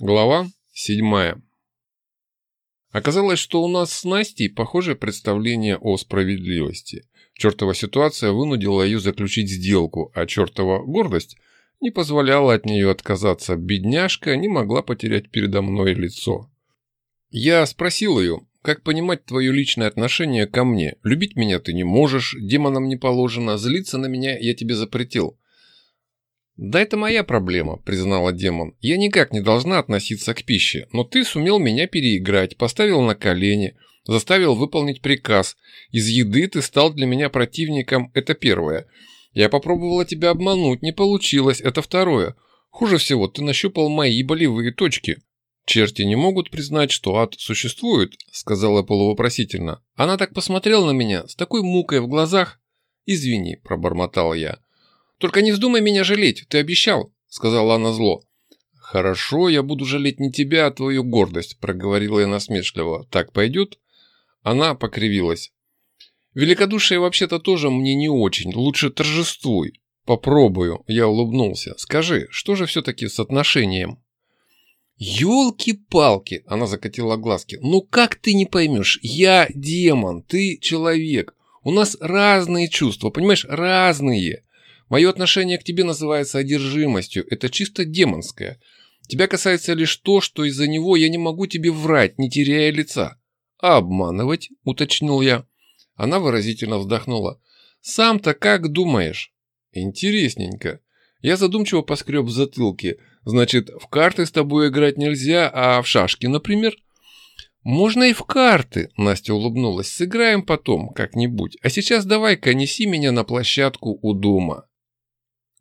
Глава 7. Оказалось, что у нас с Настей похожее представление о справедливости. Чертова ситуация вынудила ее заключить сделку, а чертова гордость не позволяла от нее отказаться. Бедняжка не могла потерять передо мной лицо. Я спросил ее, как понимать твое личное отношение ко мне. Любить меня ты не можешь, демонам не положено, злиться на меня я тебе запретил. «Да это моя проблема», – признала демон. «Я никак не должна относиться к пище, но ты сумел меня переиграть, поставил на колени, заставил выполнить приказ. Из еды ты стал для меня противником, это первое. Я попробовала тебя обмануть, не получилось, это второе. Хуже всего, ты нащупал мои болевые точки». «Черти не могут признать, что ад существует», – сказала полувопросительно. Она так посмотрела на меня, с такой мукой в глазах. «Извини», – пробормотал я. «Только не вздумай меня жалеть, ты обещал», — сказала она зло. «Хорошо, я буду жалеть не тебя, а твою гордость», — проговорила я насмешливо. «Так пойдет?» Она покривилась. «Великодушие вообще-то тоже мне не очень. Лучше торжествуй». «Попробую», — я улыбнулся. «Скажи, что же все-таки с отношением?» «Елки-палки!» — она закатила глазки. «Ну как ты не поймешь? Я демон, ты человек. У нас разные чувства, понимаешь, разные. Мое отношение к тебе называется одержимостью, это чисто демонское. Тебя касается лишь то, что из-за него я не могу тебе врать, не теряя лица. А обманывать, уточнил я. Она выразительно вздохнула. Сам-то как думаешь? Интересненько. Я задумчиво поскреб в затылке. Значит, в карты с тобой играть нельзя, а в шашки, например? «Можно и в карты», – Настя улыбнулась. «Сыграем потом, как-нибудь. А сейчас давай-ка неси меня на площадку у дома».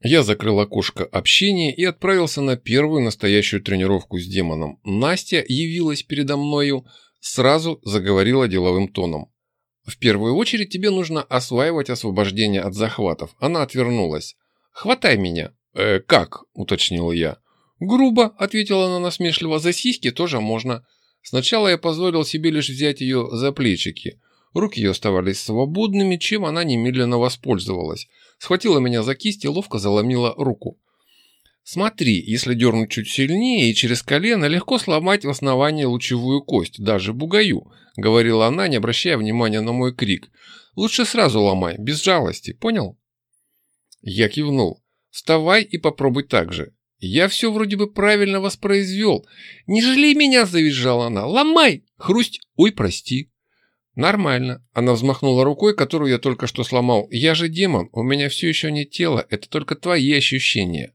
Я закрыл окошко общения и отправился на первую настоящую тренировку с демоном. Настя явилась передо мною, сразу заговорила деловым тоном. «В первую очередь тебе нужно осваивать освобождение от захватов». Она отвернулась. «Хватай меня». «Э, как?» – уточнил я. «Грубо», – ответила она насмешливо. «За сиськи тоже можно». Сначала я позволил себе лишь взять ее за плечики. Руки ее оставались свободными, чем она немедленно воспользовалась. Схватила меня за кисть и ловко заломила руку. Смотри, если дернуть чуть сильнее и через колено, легко сломать в основании лучевую кость, даже бугаю, говорила она, не обращая внимания на мой крик. Лучше сразу ломай, без жалости, понял? Я кивнул. Вставай и попробуй так же. Я все вроде бы правильно воспроизвел. Не жалей меня, завизжала она. Ломай! Хрусть! Ой, прости. «Нормально». Она взмахнула рукой, которую я только что сломал. «Я же демон, у меня все еще нет тела, это только твои ощущения».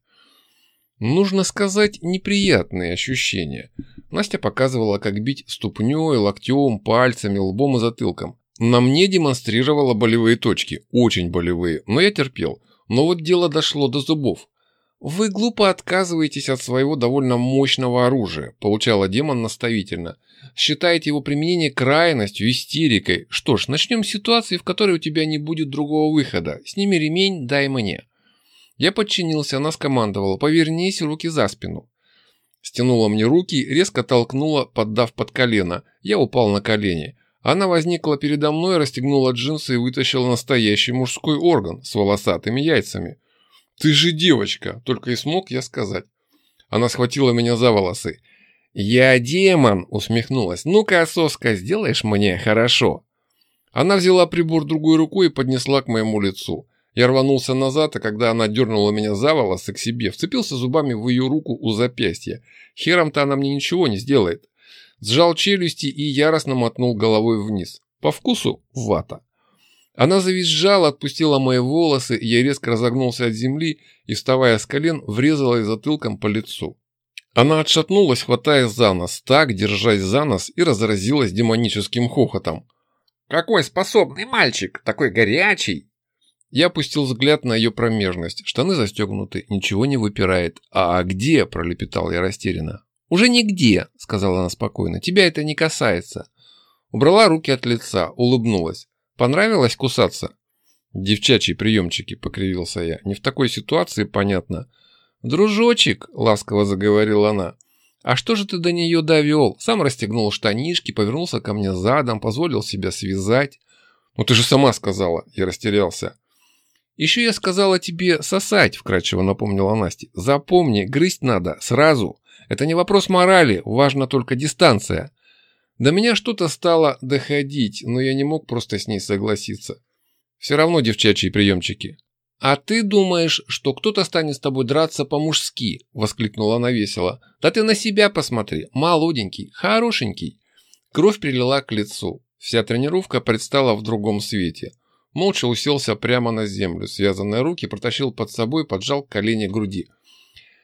Нужно сказать, неприятные ощущения. Настя показывала, как бить ступней, локтем, пальцами, лбом и затылком. На мне демонстрировала болевые точки, очень болевые, но я терпел. Но вот дело дошло до зубов. «Вы глупо отказываетесь от своего довольно мощного оружия», – получала демон наставительно. «Считаете его применение крайностью, истерикой. Что ж, начнем с ситуации, в которой у тебя не будет другого выхода. Сними ремень, дай мне». Я подчинился, она скомандовала «Повернись, руки за спину». Стянула мне руки, резко толкнула, поддав под колено. Я упал на колени. Она возникла передо мной, расстегнула джинсы и вытащила настоящий мужской орган с волосатыми яйцами. «Ты же девочка!» – только и смог я сказать. Она схватила меня за волосы. «Я демон!» – усмехнулась. «Ну-ка, соска, сделаешь мне хорошо?» Она взяла прибор другой рукой и поднесла к моему лицу. Я рванулся назад, а когда она дернула меня за волосы к себе, вцепился зубами в ее руку у запястья. Хером-то она мне ничего не сделает. Сжал челюсти и яростно мотнул головой вниз. По вкусу – вата. Она завизжала, отпустила мои волосы, я резко разогнулся от земли и, вставая с колен, врезалась затылком по лицу. Она отшатнулась, хватая за нос, так, держась за нос, и разразилась демоническим хохотом. «Какой способный мальчик! Такой горячий!» Я опустил взгляд на ее промежность. Штаны застегнуты, ничего не выпирает. «А где?» – пролепетал я растерянно. «Уже нигде», – сказала она спокойно. «Тебя это не касается». Убрала руки от лица, улыбнулась. Понравилось кусаться? Девчачьи приемчики, покривился я. Не в такой ситуации, понятно. Дружочек, ласково заговорила она. А что же ты до нее довел? Сам расстегнул штанишки, повернулся ко мне задом, позволил себя связать. Ну ты же сама сказала, я растерялся. «Еще я сказала тебе сосать», – вкратчиво напомнила Настя. «Запомни, грызть надо сразу. Это не вопрос морали, важна только дистанция». До меня что-то стало доходить, но я не мог просто с ней согласиться. Все равно девчачьи приемчики. «А ты думаешь, что кто-то станет с тобой драться по-мужски?» – воскликнула она весело. «Да ты на себя посмотри, молоденький, хорошенький». Кровь прилила к лицу. Вся тренировка предстала в другом свете. Молча уселся прямо на землю, связанные руки протащил под собой, поджал колени к груди.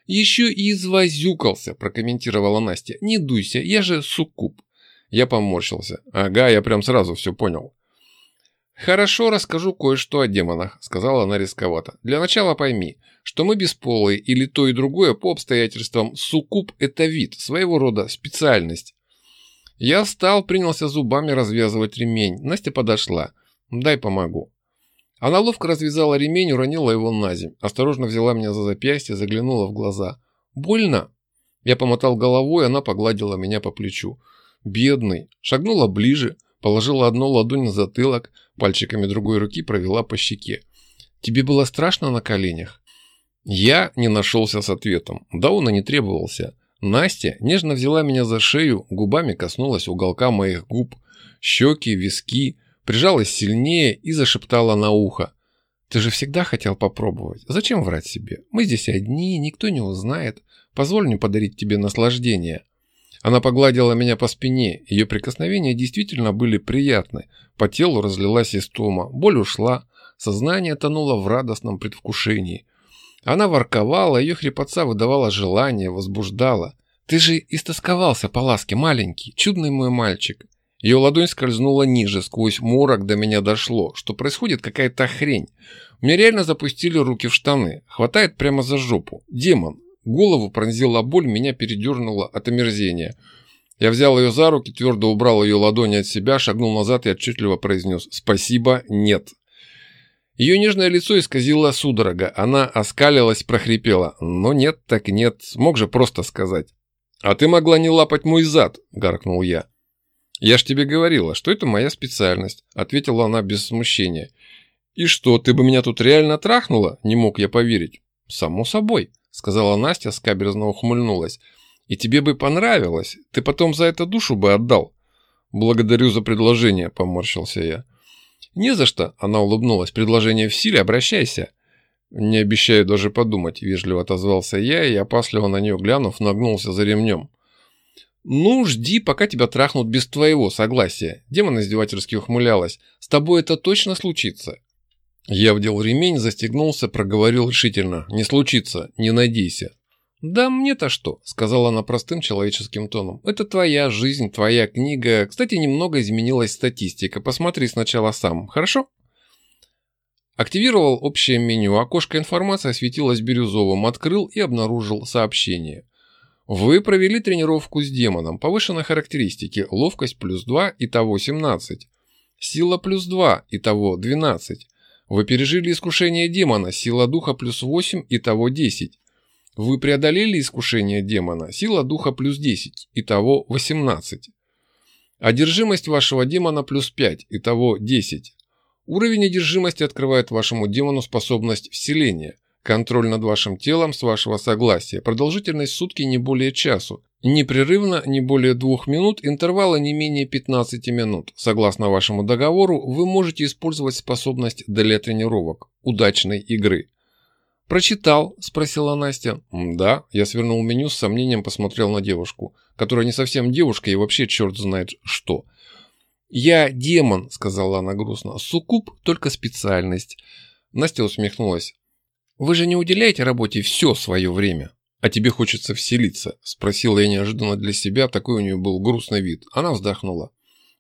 «Еще и извозюкался», – прокомментировала Настя. «Не дуйся, я же суккуб». Я поморщился. «Ага, я прям сразу все понял». «Хорошо, расскажу кое-что о демонах», – сказала она рисковато. «Для начала пойми, что мы бесполые или то и другое по обстоятельствам суккуб – это вид, своего рода специальность». Я встал, принялся зубами развязывать ремень. Настя подошла. Дай помогу». Она ловко развязала ремень, уронила его на земь. Осторожно взяла меня за запястье, заглянула в глаза. «Больно?» Я помотал головой, она погладила меня по плечу. «Бедный!» Шагнула ближе, положила одну ладонь на затылок, пальчиками другой руки провела по щеке. «Тебе было страшно на коленях?» Я не нашелся с ответом. Да он и не требовался. Настя нежно взяла меня за шею, губами коснулась уголка моих губ, щеки, виски, прижалась сильнее и зашептала на ухо. «Ты же всегда хотел попробовать. Зачем врать себе? Мы здесь одни, никто не узнает. Позволь мне подарить тебе наслаждение». Она погладила меня по спине. Ее прикосновения действительно были приятны. По телу разлилась истома. Боль ушла. Сознание тонуло в радостном предвкушении. Она ворковала, ее хрипотца выдавала желание, возбуждала. «Ты же истосковался по ласке, маленький, чудный мой мальчик. Ее ладонь скользнула ниже, сквозь морок до меня дошло, что происходит какая-то хрень. Мне реально запустили руки в штаны. Хватает прямо за жопу. Демон. Голову пронзила боль, меня передернуло от омерзения. Я взял ее за руки, твердо убрал ее ладони от себя, шагнул назад и отчетливо произнес «Спасибо, нет». Ее нежное лицо исказило судорога. Она оскалилась, прохрипела. «Но нет, так нет. Мог же просто сказать». «А ты могла не лапать мой зад», – гаркнул я. «Я ж тебе говорила, что это моя специальность», – ответила она без смущения. «И что, ты бы меня тут реально трахнула?» – не мог я поверить. «Само собой», – сказала Настя, скаберзно ухмыльнулась. «И тебе бы понравилось. Ты потом за это душу бы отдал». «Благодарю за предложение», – поморщился я. «Не за что», – она улыбнулась. «Предложение в силе, обращайся». «Не обещаю даже подумать», – вежливо отозвался я и, опасливо на нее глянув, нагнулся за ремнем. «Ну, жди, пока тебя трахнут без твоего согласия», – демон издевательски ухмылялась. «С тобой это точно случится». Я вдел ремень, застегнулся, проговорил решительно. «Не случится, не надейся». «Да мне-то что?» – сказала она простым человеческим тоном. «Это твоя жизнь, твоя книга. Кстати, немного изменилась статистика. Посмотри сначала сам, хорошо?» Активировал общее меню. Окошко информации осветилось бирюзовым. Открыл и обнаружил сообщение. Вы провели тренировку с демоном. Повышенные характеристики. Ловкость плюс 2, итого 17. Сила плюс 2, итого 12. Вы пережили искушение демона. Сила духа плюс 8, итого 10. Вы преодолели искушение демона. Сила духа плюс 10, итого 18. Одержимость вашего демона плюс 5, итого 10. Уровень одержимости открывает вашему демону способность вселения – Контроль над вашим телом с вашего согласия. Продолжительность сутки не более часу. Непрерывно не более двух минут, интервала не менее 15 минут. Согласно вашему договору, вы можете использовать способность для тренировок, удачной игры. «Прочитал?» – спросила Настя. «Да». Я свернул меню, с сомнением посмотрел на девушку, которая не совсем девушка и вообще черт знает что. «Я демон», – сказала она грустно. «Суккуб – только специальность». Настя усмехнулась. «Вы же не уделяете работе все свое время?» «А тебе хочется вселиться?» – спросила я неожиданно для себя, такой у нее был грустный вид. Она вздохнула.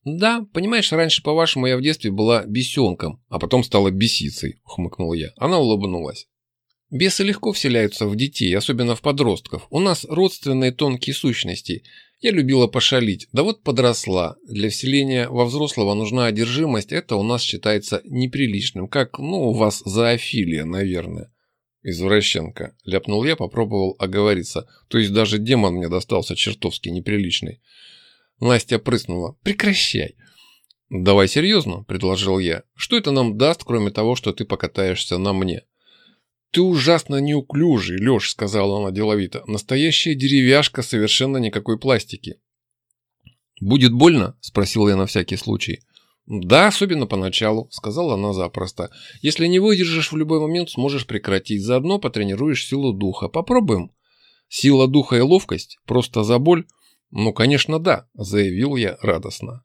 «Да, понимаешь, раньше, по-вашему, я в детстве была бесенком, а потом стала бесицей», – ухмыкнула я. Она улыбнулась. «Бесы легко вселяются в детей, особенно в подростков. У нас родственные тонкие сущности. Я любила пошалить, да вот подросла. Для вселения во взрослого нужна одержимость, это у нас считается неприличным, как, ну, у вас зоофилия, наверное». «Извращенка», – ляпнул я, попробовал оговориться. То есть даже демон мне достался чертовски неприличный. Настя прыснула. «Прекращай!» «Давай серьезно», – предложил я. «Что это нам даст, кроме того, что ты покатаешься на мне?» «Ты ужасно неуклюжий, Лёш», – сказала она деловито. «Настоящая деревяшка, совершенно никакой пластики». «Будет больно?» – спросил я на всякий случай. «Да, особенно поначалу», – сказала она запросто. «Если не выдержишь в любой момент, сможешь прекратить. Заодно потренируешь силу духа. Попробуем». «Сила духа и ловкость? Просто за боль?» «Ну, конечно, да», – заявил я радостно.